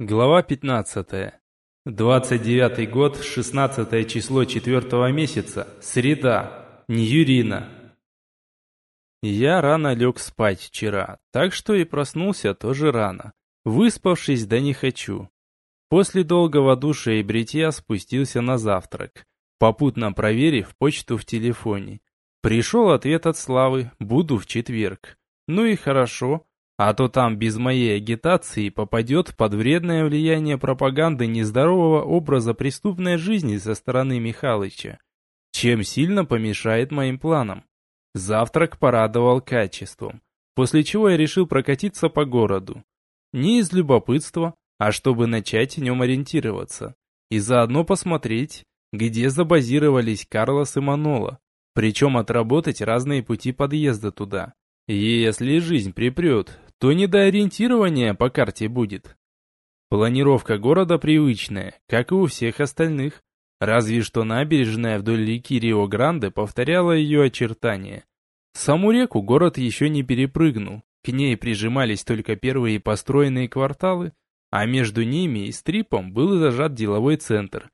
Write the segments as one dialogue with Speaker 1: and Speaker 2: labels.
Speaker 1: Глава 15. 29 год, 16 число 4 месяца, среда, Ньюрина. Я рано лег спать вчера, так что и проснулся тоже рано. Выспавшись, да не хочу. После долгого душа и бритья спустился на завтрак, попутно проверив почту в телефоне. Пришел ответ от Славы, буду в четверг. Ну и хорошо, а то там без моей агитации попадет под вредное влияние пропаганды нездорового образа преступной жизни со стороны Михалыча, чем сильно помешает моим планам. Завтрак порадовал качеством, после чего я решил прокатиться по городу. Не из любопытства, а чтобы начать в нем ориентироваться. И заодно посмотреть, где забазировались Карлос и Манола, причем отработать разные пути подъезда туда. Если жизнь припрет, то не до ориентирования по карте будет. Планировка города привычная, как и у всех остальных, разве что набережная вдоль реки Рио-Гранде повторяла ее очертания. Саму реку город еще не перепрыгнул, к ней прижимались только первые построенные кварталы, а между ними и стрипом был зажат деловой центр.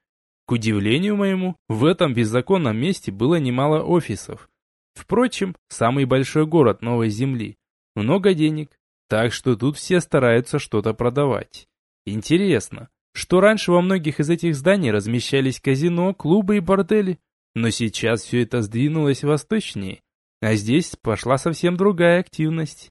Speaker 1: К удивлению моему, в этом беззаконном месте было немало офисов. Впрочем, самый большой город Новой Земли. Много денег, так что тут все стараются что-то продавать. Интересно, что раньше во многих из этих зданий размещались казино, клубы и бордели, но сейчас все это сдвинулось восточнее, а здесь пошла совсем другая активность.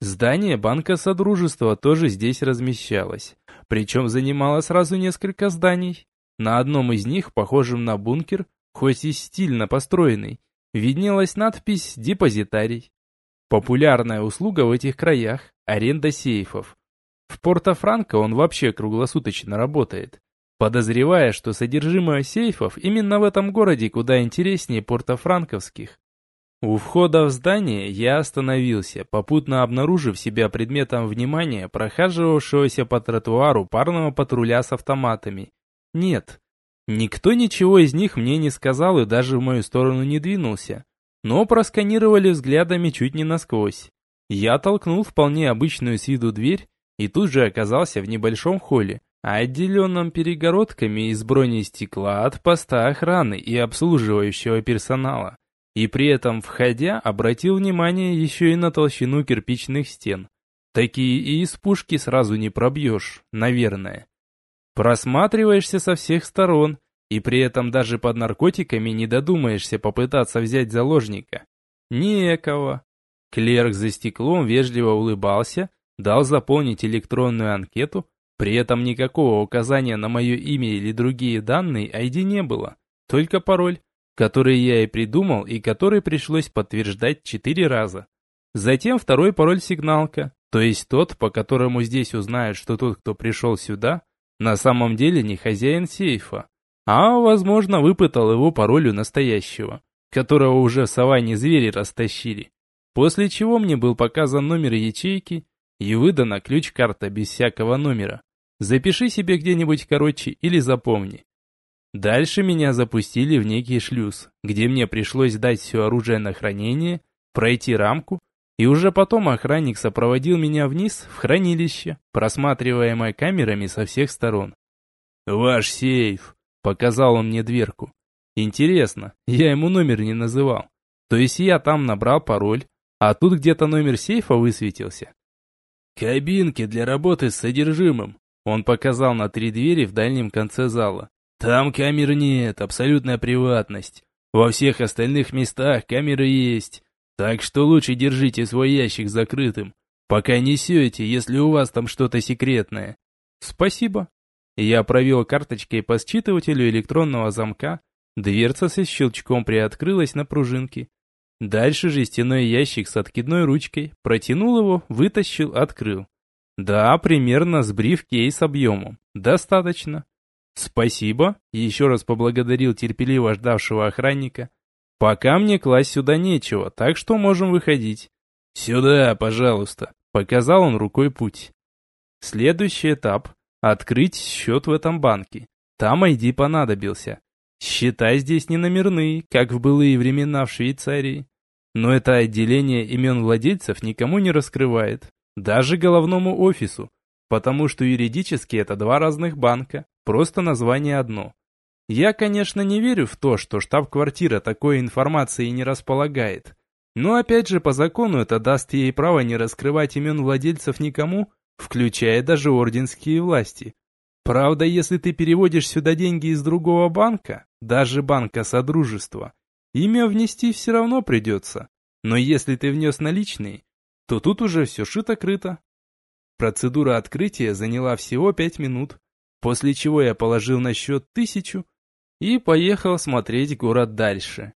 Speaker 1: Здание Банка Содружества тоже здесь размещалось, причем занимало сразу несколько зданий. На одном из них, похожем на бункер, хоть и стильно построенный, виднелась надпись «Депозитарий». Популярная услуга в этих краях – аренда сейфов. В Порто-Франко он вообще круглосуточно работает. Подозревая, что содержимое сейфов именно в этом городе куда интереснее порто-франковских. У входа в здание я остановился, попутно обнаружив себя предметом внимания прохаживавшегося по тротуару парного патруля с автоматами. Нет, никто ничего из них мне не сказал и даже в мою сторону не двинулся но просканировали взглядами чуть не насквозь. Я толкнул вполне обычную с виду дверь и тут же оказался в небольшом холле, отделенном перегородками из бронестекла от поста охраны и обслуживающего персонала. И при этом, входя, обратил внимание еще и на толщину кирпичных стен. Такие и из пушки сразу не пробьешь, наверное. Просматриваешься со всех сторон, и при этом даже под наркотиками не додумаешься попытаться взять заложника. Некого. Клерк за стеклом вежливо улыбался, дал заполнить электронную анкету, при этом никакого указания на мое имя или другие данные ID не было, только пароль, который я и придумал и который пришлось подтверждать четыре раза. Затем второй пароль-сигналка, то есть тот, по которому здесь узнают, что тот, кто пришел сюда, на самом деле не хозяин сейфа, а, возможно, выпытал его по ролю настоящего, которого уже в саванне звери растащили. После чего мне был показан номер ячейки и выдана ключ-карта без всякого номера. Запиши себе где-нибудь короче или запомни. Дальше меня запустили в некий шлюз, где мне пришлось дать все оружие на хранение, пройти рамку, и уже потом охранник сопроводил меня вниз в хранилище, просматриваемое камерами со всех сторон. «Ваш сейф!» Показал он мне дверку. Интересно, я ему номер не называл. То есть я там набрал пароль, а тут где-то номер сейфа высветился. Кабинки для работы с содержимым. Он показал на три двери в дальнем конце зала. Там камер нет, абсолютная приватность. Во всех остальных местах камеры есть. Так что лучше держите свой ящик закрытым, пока несете, если у вас там что-то секретное. Спасибо. Я провел карточкой по считывателю электронного замка, дверца со щелчком приоткрылась на пружинке. Дальше жестяной ящик с откидной ручкой, протянул его, вытащил, открыл. Да, примерно с бриф-кейс объемом. Достаточно. Спасибо, еще раз поблагодарил терпеливо ждавшего охранника. Пока мне класть сюда нечего, так что можем выходить. Сюда, пожалуйста, показал он рукой путь. Следующий этап Открыть счет в этом банке. Там ID понадобился. Счета здесь не номерные, как в былые времена в Швейцарии. Но это отделение имен владельцев никому не раскрывает. Даже головному офису. потому что юридически это два разных банка, просто название одно. Я, конечно, не верю в то, что штаб-квартира такой информации не располагает. Но опять же, по закону это даст ей право не раскрывать имен владельцев никому, включая даже орденские власти. Правда, если ты переводишь сюда деньги из другого банка, даже банка Содружества, имя внести все равно придется. Но если ты внес наличные, то тут уже все шито-крыто. Процедура открытия заняла всего пять минут, после чего я положил на счет тысячу и поехал смотреть город дальше.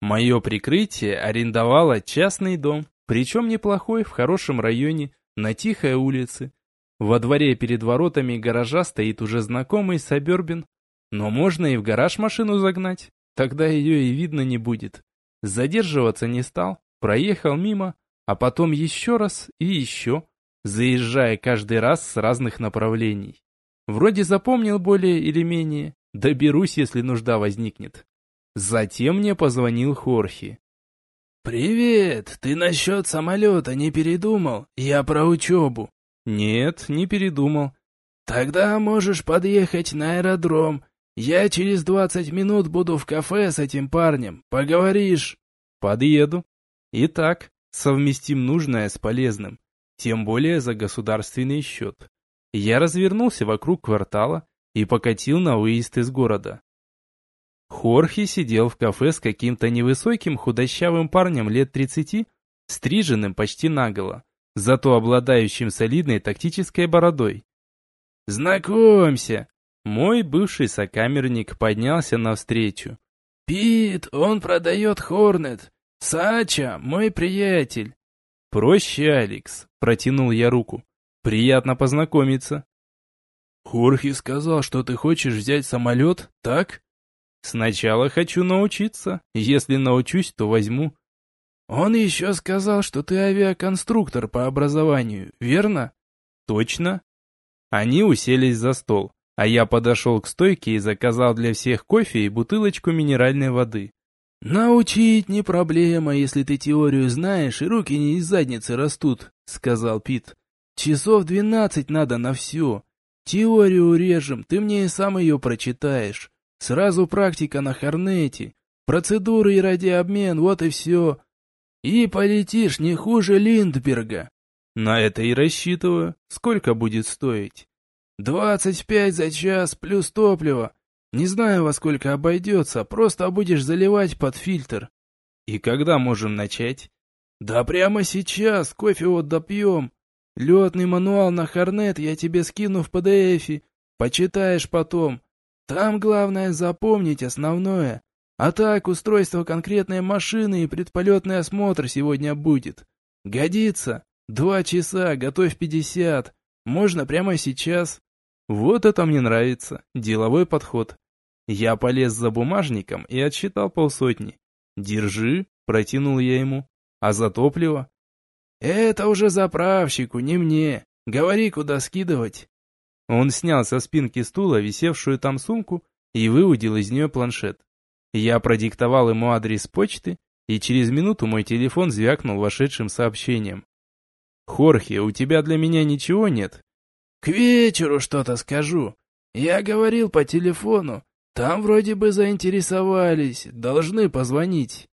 Speaker 1: Мое прикрытие арендовало частный дом, причем неплохой, в хорошем районе, на тихой улице. Во дворе перед воротами гаража стоит уже знакомый Сабербин, но можно и в гараж машину загнать, тогда ее и видно не будет. Задерживаться не стал, проехал мимо, а потом еще раз и еще, заезжая каждый раз с разных направлений. Вроде запомнил более или менее, доберусь, если нужда возникнет. Затем мне позвонил Хорхи.
Speaker 2: «Привет! Ты насчет самолета не передумал? Я про учебу».
Speaker 1: «Нет, не передумал».
Speaker 2: «Тогда можешь подъехать на аэродром. Я через двадцать минут буду в кафе с этим парнем. Поговоришь?»
Speaker 1: «Подъеду». Итак, совместим нужное с полезным. Тем более за государственный счет. Я развернулся вокруг квартала и покатил на выезд из города. Хорхе сидел в кафе с каким-то невысоким худощавым парнем лет 30, стриженным почти наголо, зато обладающим солидной тактической бородой.
Speaker 2: «Знакомься!»
Speaker 1: Мой бывший сокамерник поднялся навстречу.
Speaker 2: «Пит, он продает Хорнет. Сача, мой приятель».
Speaker 1: «Проще, Алекс», — протянул я руку. «Приятно познакомиться».
Speaker 2: «Хорхе сказал, что ты хочешь взять самолет, так?»
Speaker 1: Сначала хочу научиться. Если научусь, то возьму.
Speaker 2: Он еще сказал, что ты авиаконструктор по образованию, верно?
Speaker 1: Точно. Они уселись за стол, а я подошел к стойке и заказал для всех кофе и бутылочку минеральной воды.
Speaker 2: «Научить не проблема, если ты теорию знаешь и руки не из задницы растут», — сказал Пит. «Часов двенадцать надо на все. Теорию урежем, ты мне и сам ее прочитаешь. Сразу практика на Хорнете, процедуры и радиообмен, вот и все. И полетишь не хуже Линдберга.
Speaker 1: На это и рассчитываю. Сколько будет стоить?
Speaker 2: Двадцать пять за час плюс топливо. Не знаю, во сколько обойдется, просто будешь заливать под фильтр.
Speaker 1: И когда можем начать?
Speaker 2: Да прямо сейчас, кофе вот допьем. Летный мануал на Хорнет я тебе скину в PDF, почитаешь потом. Там главное запомнить основное. А так, устройство конкретной машины и предполетный осмотр сегодня будет. Годится. Два часа, готовь пятьдесят. Можно прямо сейчас.
Speaker 1: Вот это мне нравится. Деловой подход. Я полез за бумажником и отсчитал полсотни. «Держи», — протянул я ему. «А за топливо?»
Speaker 2: «Это уже заправщику, не мне. Говори, куда скидывать».
Speaker 1: Он снял со спинки стула висевшую там сумку и выудил из нее планшет. Я продиктовал ему адрес почты, и через минуту мой телефон звякнул вошедшим сообщением. «Хорхе, у тебя для меня ничего нет?»
Speaker 2: «К вечеру что-то скажу. Я говорил по телефону. Там вроде бы заинтересовались, должны позвонить».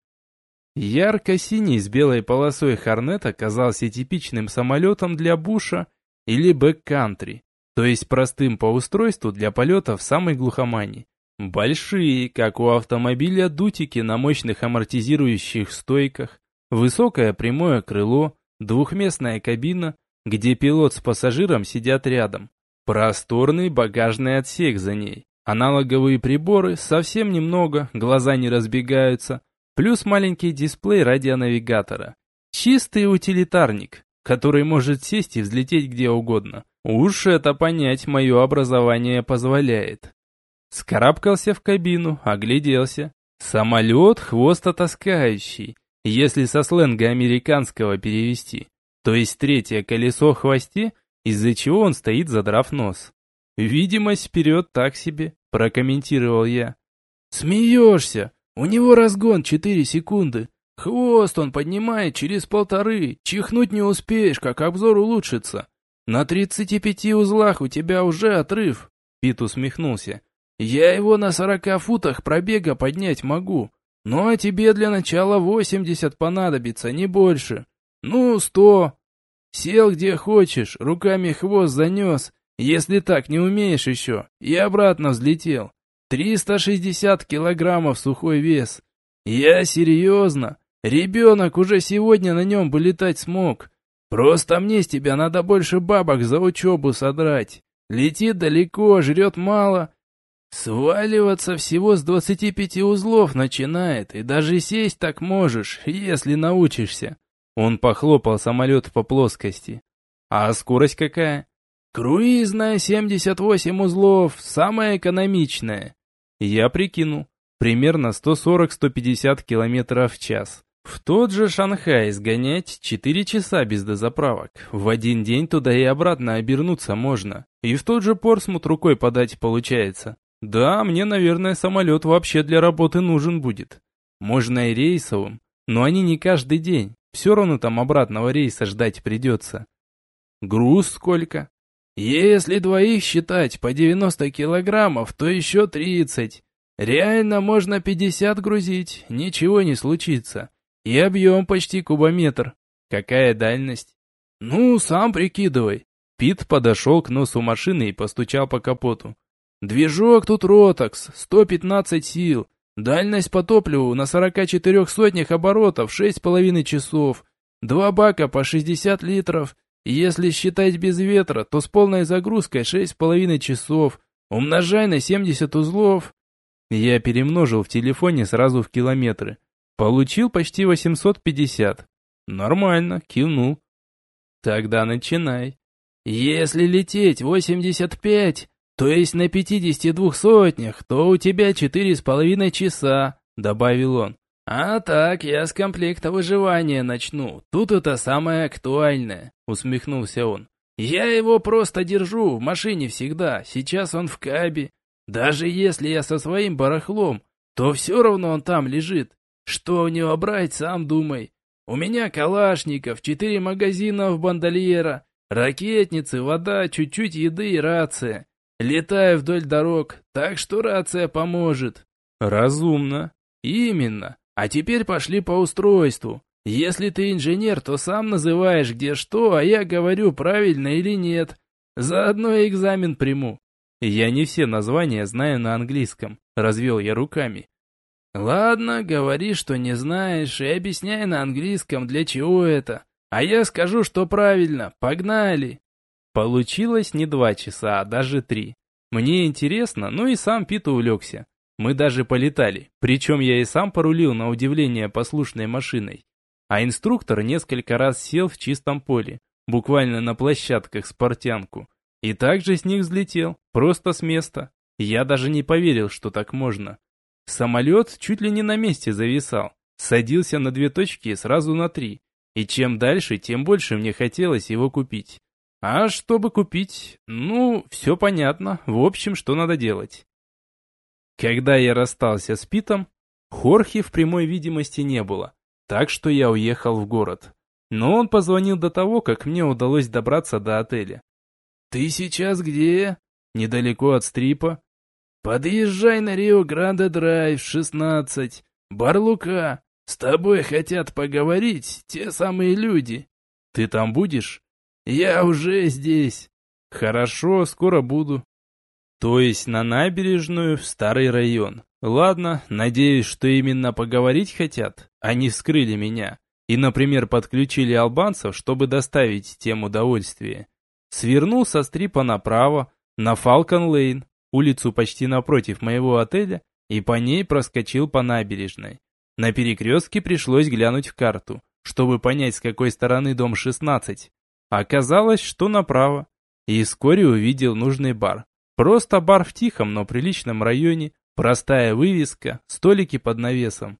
Speaker 1: Ярко-синий с белой полосой Хорнет оказался типичным самолетом для Буша или бэк-кантри то есть простым по устройству для полета в самой глухомане. Большие, как у автомобиля, дутики на мощных амортизирующих стойках, высокое прямое крыло, двухместная кабина, где пилот с пассажиром сидят рядом, просторный багажный отсек за ней, аналоговые приборы, совсем немного, глаза не разбегаются, плюс маленький дисплей радионавигатора. Чистый утилитарник, который может сесть и взлететь где угодно. Уж это понять мое образование позволяет. Скарабкался в кабину, огляделся. Самолет хвостотаскающий, если со сленга американского перевести. То есть третье колесо хвосте, из-за чего он стоит задрав нос. «Видимость вперед так себе», – прокомментировал я.
Speaker 2: «Смеешься? У него разгон 4 секунды. Хвост он поднимает через полторы. Чихнуть не успеешь, как обзор улучшится. На 35 узлах у тебя уже отрыв. Пит усмехнулся. Я его на 40 футах пробега поднять могу. Ну а тебе для начала 80 понадобится, не больше. Ну, 100. Сел где хочешь, руками хвост занес, если так не умеешь еще, и обратно взлетел. 360 килограммов сухой вес. Я серьезно. Ребенок уже сегодня на нем бы летать смог. Просто мне с тебя надо больше бабок за учебу содрать. Летит далеко, жрет мало. Сваливаться всего с 25 узлов начинает, и даже сесть так можешь, если научишься. Он похлопал самолет по плоскости. А скорость какая? Круизная 78 узлов, самая экономичная. Я прикинул, примерно 140-150 км в час. В тот же Шанхай сгонять 4 часа без дозаправок. В один день туда и обратно обернуться можно. И в тот же Порсмут рукой подать получается. Да, мне, наверное, самолет вообще для работы нужен будет. Можно и рейсовым, но они не каждый день. Все равно там обратного рейса ждать придется. Груз сколько? Если двоих считать по 90 килограммов, то еще 30. Реально можно 50 грузить, ничего не случится. И объем почти кубометр. Какая дальность? Ну, сам прикидывай. Пит подошел к носу машины и постучал по капоту. Движок тут Ротокс, 115 сил. Дальность по топливу на 44 сотнях оборотов 6,5 часов. Два бака по 60 литров если считать без ветра, то с полной загрузкой 6,5 часов. Умножай на 70 узлов. Я перемножил в телефоне сразу в километры. Получил почти 850. Нормально, кивнул. Тогда начинай. Если лететь 85, то есть на 52 сотнях, то у тебя 4,5 часа, добавил он. «А так, я с комплекта выживания начну. Тут это самое актуальное», — усмехнулся он. «Я его просто держу в машине всегда. Сейчас он в кабе. Даже если я со своим барахлом, то все равно он там лежит. Что у него брать, сам думай. У меня калашников, четыре магазина в бандольера, ракетницы, вода, чуть-чуть еды и рация. Летаю вдоль дорог, так что рация поможет». «Разумно. Именно. А теперь пошли по устройству. Если ты инженер, то сам называешь где что, а я говорю, правильно или нет. Заодно экзамен приму. Я не все названия знаю на английском, развел я руками. Ладно, говори, что не знаешь, и объясняй на английском, для чего это. А я скажу, что правильно. Погнали. Получилось не два часа, а даже три. Мне интересно, ну и сам Пит увлекся. Мы даже полетали, причем я и сам порулил на удивление послушной машиной. А инструктор несколько раз сел в чистом поле, буквально на площадках спортянку, и также с них взлетел, просто с места. Я даже не поверил, что так можно. Самолет чуть ли не на месте зависал, садился на две точки и сразу на три. И чем дальше, тем больше мне хотелось его купить. А чтобы купить, ну, все понятно, в общем, что надо делать. Когда я расстался с Питом, Хорхе в прямой видимости не было, так что я уехал в город. Но он позвонил до того, как мне удалось добраться до отеля. «Ты сейчас где?» «Недалеко от Стрипа». «Подъезжай на Рио-Гранде-Драйв, 16. Барлука. С тобой хотят поговорить те самые люди». «Ты там будешь?» «Я уже здесь». «Хорошо, скоро буду». То есть на набережную в старый район. Ладно, надеюсь, что именно поговорить хотят. Они вскрыли меня. И, например, подключили албанцев, чтобы доставить тем удовольствие. Свернул со стрипа направо, на Фалкон-Лейн, улицу почти напротив моего отеля, и по ней проскочил по набережной. На перекрестке пришлось глянуть в карту, чтобы понять, с какой стороны дом 16. Оказалось, что направо. И вскоре увидел нужный бар. Просто бар в тихом, но приличном районе, простая вывеска, столики под навесом.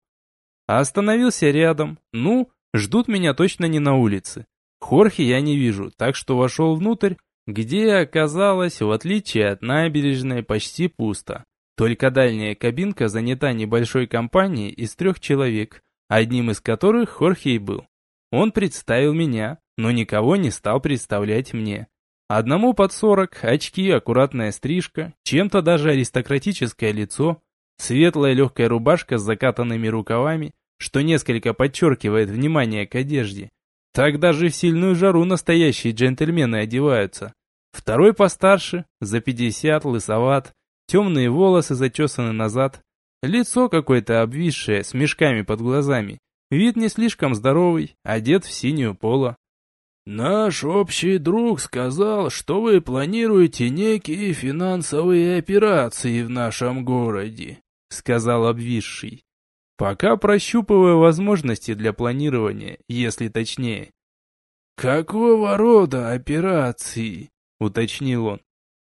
Speaker 2: Остановился рядом. Ну, ждут меня точно не на улице. Хорхе я не вижу, так что вошел внутрь, где оказалось, в отличие от набережной, почти пусто. Только дальняя кабинка занята небольшой компанией из трех человек, одним из которых Хорхе и был. Он представил меня, но никого не стал представлять мне.
Speaker 1: Одному под сорок, очки, аккуратная стрижка, чем-то даже аристократическое лицо, светлая легкая рубашка с закатанными рукавами, что несколько подчеркивает внимание к одежде. Так даже в сильную жару настоящие джентльмены одеваются. Второй постарше, за пятьдесят, лысоват, темные волосы зачесаны назад, лицо какое-то обвисшее, с мешками под глазами, вид не слишком здоровый, одет в синюю поло.
Speaker 2: «Наш общий друг сказал, что вы планируете некие финансовые операции в нашем городе», — сказал обвисший.
Speaker 1: Пока прощупываю возможности для планирования, если точнее.
Speaker 2: «Какого рода операции?» — уточнил он.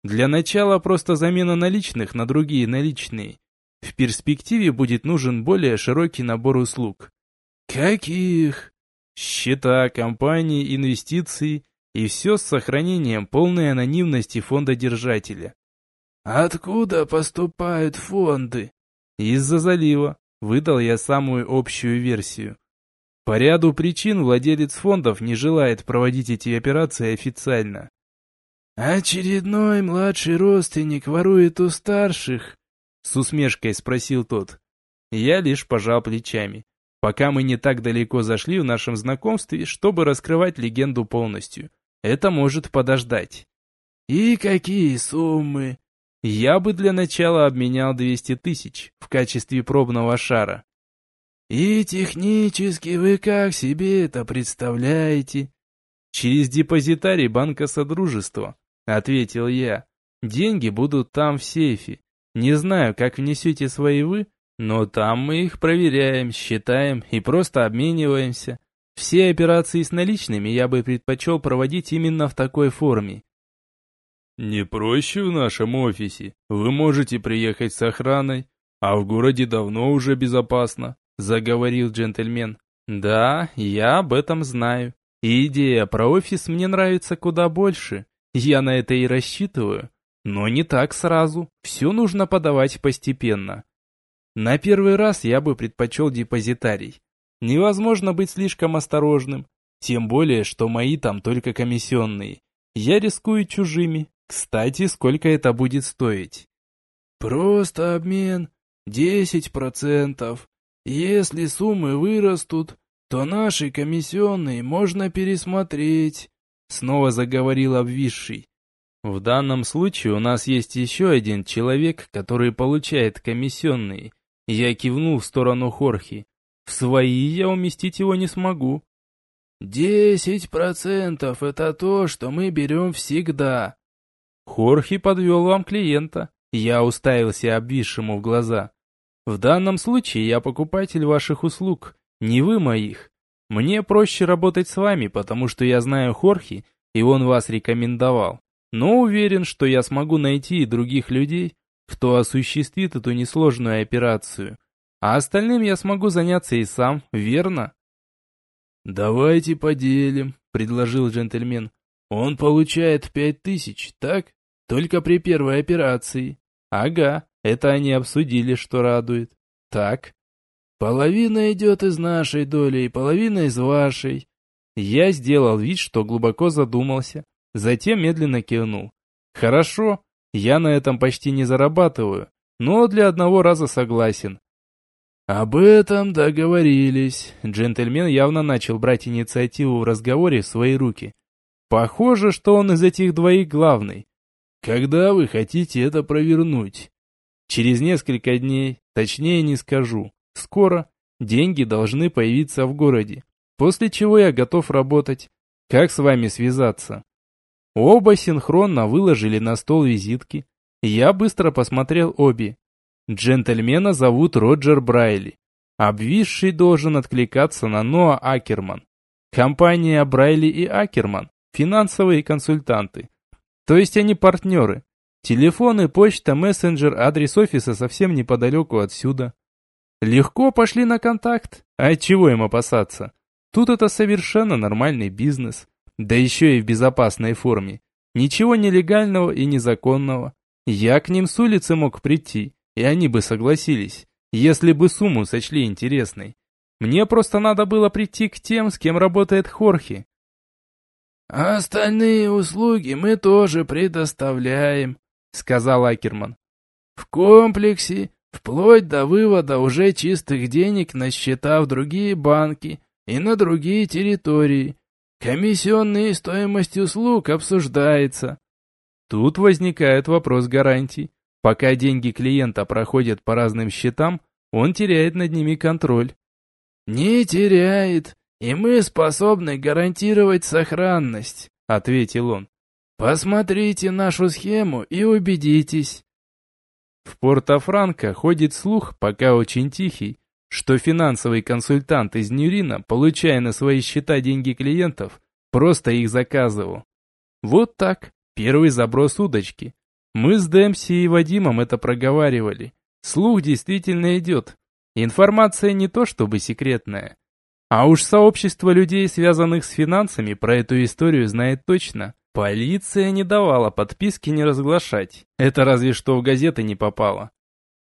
Speaker 1: «Для начала просто замена наличных на другие наличные. В перспективе будет нужен более широкий набор услуг».
Speaker 2: «Каких?»
Speaker 1: «Счета, компании, инвестиции и все с сохранением полной анонимности фонда держателя».
Speaker 2: «Откуда поступают фонды?»
Speaker 1: «Из-за залива. Выдал я самую общую версию. По ряду причин владелец фондов не желает проводить эти операции официально.
Speaker 2: «Очередной младший родственник ворует у старших?»
Speaker 1: С усмешкой спросил тот. Я лишь пожал плечами. Пока мы не так далеко зашли в нашем знакомстве, чтобы раскрывать легенду полностью. Это может подождать.
Speaker 2: «И какие суммы?»
Speaker 1: Я бы для начала обменял 200 тысяч в качестве пробного шара.
Speaker 2: И технически вы как себе это представляете?
Speaker 1: Через депозитарий банка Содружества, ответил я. Деньги будут там в сейфе. Не знаю, как внесете свои вы, но там мы их проверяем, считаем и просто обмениваемся. Все операции с наличными я бы предпочел проводить именно в такой форме.
Speaker 2: «Не проще в нашем офисе. Вы можете приехать с охраной, а в городе давно уже безопасно», — заговорил джентльмен.
Speaker 1: «Да, я об этом знаю. Идея про офис мне нравится куда больше. Я на это и рассчитываю. Но не так сразу. Все нужно подавать постепенно. На первый раз я бы предпочел депозитарий. Невозможно быть слишком осторожным. Тем более, что мои там только комиссионные. Я рискую чужими, кстати, сколько это будет стоить?
Speaker 2: Просто обмен. Десять процентов. Если суммы вырастут, то наши комиссионные можно пересмотреть. Снова заговорил обвисший.
Speaker 1: В данном случае у нас есть еще один человек, который получает комиссионные. Я кивнул в сторону Хорхи. В свои я уместить его не смогу.
Speaker 2: Десять процентов — это то, что мы берем всегда.
Speaker 1: Хорхи подвел вам клиента. Я уставился обвисшему в глаза. В данном случае я покупатель ваших услуг, не вы моих. Мне проще работать с вами, потому что я знаю Хорхи, и он вас рекомендовал. Но уверен, что я смогу найти и других людей, кто осуществит эту несложную операцию. А остальным я смогу заняться и сам, верно?
Speaker 2: «Давайте поделим», — предложил джентльмен. Он получает пять тысяч, так? Только при первой операции.
Speaker 1: Ага, это они обсудили, что радует. Так.
Speaker 2: Половина идет из нашей доли и половина из вашей.
Speaker 1: Я сделал вид, что глубоко задумался, затем медленно кивнул. Хорошо, я на этом почти не зарабатываю, но для одного раза согласен.
Speaker 2: Об этом договорились.
Speaker 1: Джентльмен явно начал брать инициативу в разговоре в свои руки. Похоже, что он из этих двоих главный.
Speaker 2: Когда вы хотите это провернуть?
Speaker 1: Через несколько дней, точнее не скажу. Скоро деньги должны появиться в городе, после чего я готов работать. Как с вами связаться? Оба синхронно выложили на стол визитки. Я быстро посмотрел обе. Джентльмена зовут Роджер Брайли. Обвисший должен откликаться на Ноа Акерман. Компания Брайли и Акерман финансовые консультанты. То есть они партнеры. Телефоны, почта, мессенджер, адрес офиса совсем неподалеку отсюда. Легко пошли на контакт. А чего им опасаться? Тут это совершенно нормальный бизнес. Да еще и в безопасной форме. Ничего нелегального и незаконного. Я к ним с улицы мог прийти, и они бы согласились, если бы сумму сочли интересной. Мне просто надо было прийти к тем, с кем работает Хорхи,
Speaker 2: А остальные услуги мы тоже предоставляем, сказал Акерман. В комплексе, вплоть до вывода уже чистых денег на счета в другие банки и на другие территории. Комиссионные стоимость услуг обсуждается.
Speaker 1: Тут возникает вопрос гарантий. Пока деньги клиента проходят по разным счетам, он теряет над ними контроль.
Speaker 2: «Не теряет, и мы способны гарантировать сохранность», — ответил он. «Посмотрите нашу схему и убедитесь».
Speaker 1: В Порто-Франко ходит слух, пока очень тихий, что финансовый консультант из Нюрина, получая на свои счета деньги клиентов, просто их заказывал. Вот так, первый заброс удочки. Мы с Дэмси и Вадимом это проговаривали. Слух действительно идет. Информация не то чтобы секретная. А уж сообщество людей, связанных с финансами, про эту историю знает точно. Полиция не давала подписки не разглашать. Это разве что в газеты не попало.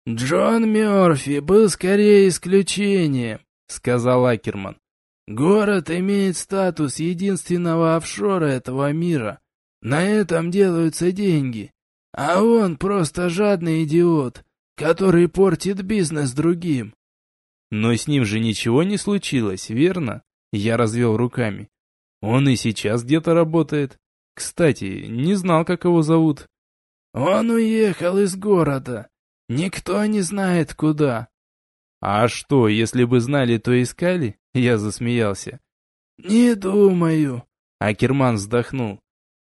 Speaker 2: «Джон Мёрфи был скорее исключением», — сказал Акерман. «Город имеет статус единственного офшора этого мира. На этом делаются деньги. А он просто жадный идиот, который портит бизнес другим.
Speaker 1: Но с ним же ничего не случилось, верно? Я развел руками. Он и сейчас где-то работает. Кстати, не знал, как его зовут.
Speaker 2: Он уехал из города. Никто не знает, куда.
Speaker 1: А что, если бы знали, то искали? Я засмеялся.
Speaker 2: Не думаю.
Speaker 1: Акерман вздохнул.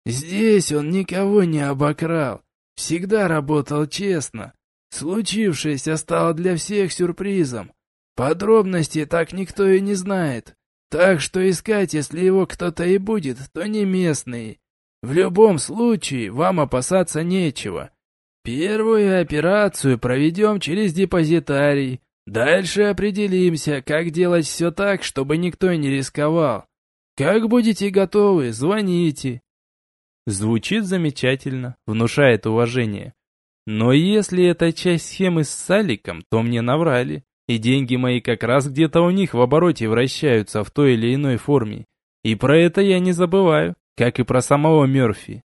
Speaker 2: Здесь он никого не обокрал. Всегда работал честно. Случившееся стало для всех сюрпризом. Подробностей так никто и не знает. Так что искать, если его кто-то и будет, то не местный. В любом случае, вам опасаться нечего. Первую операцию проведем через депозитарий. Дальше определимся, как делать все так, чтобы никто не рисковал. Как будете готовы, звоните.
Speaker 1: Звучит замечательно, внушает уважение. Но если это часть схемы с Саликом, то мне наврали. И деньги мои как раз где-то у них в обороте вращаются в той или иной форме. И про это я не забываю, как и про самого Мерфи.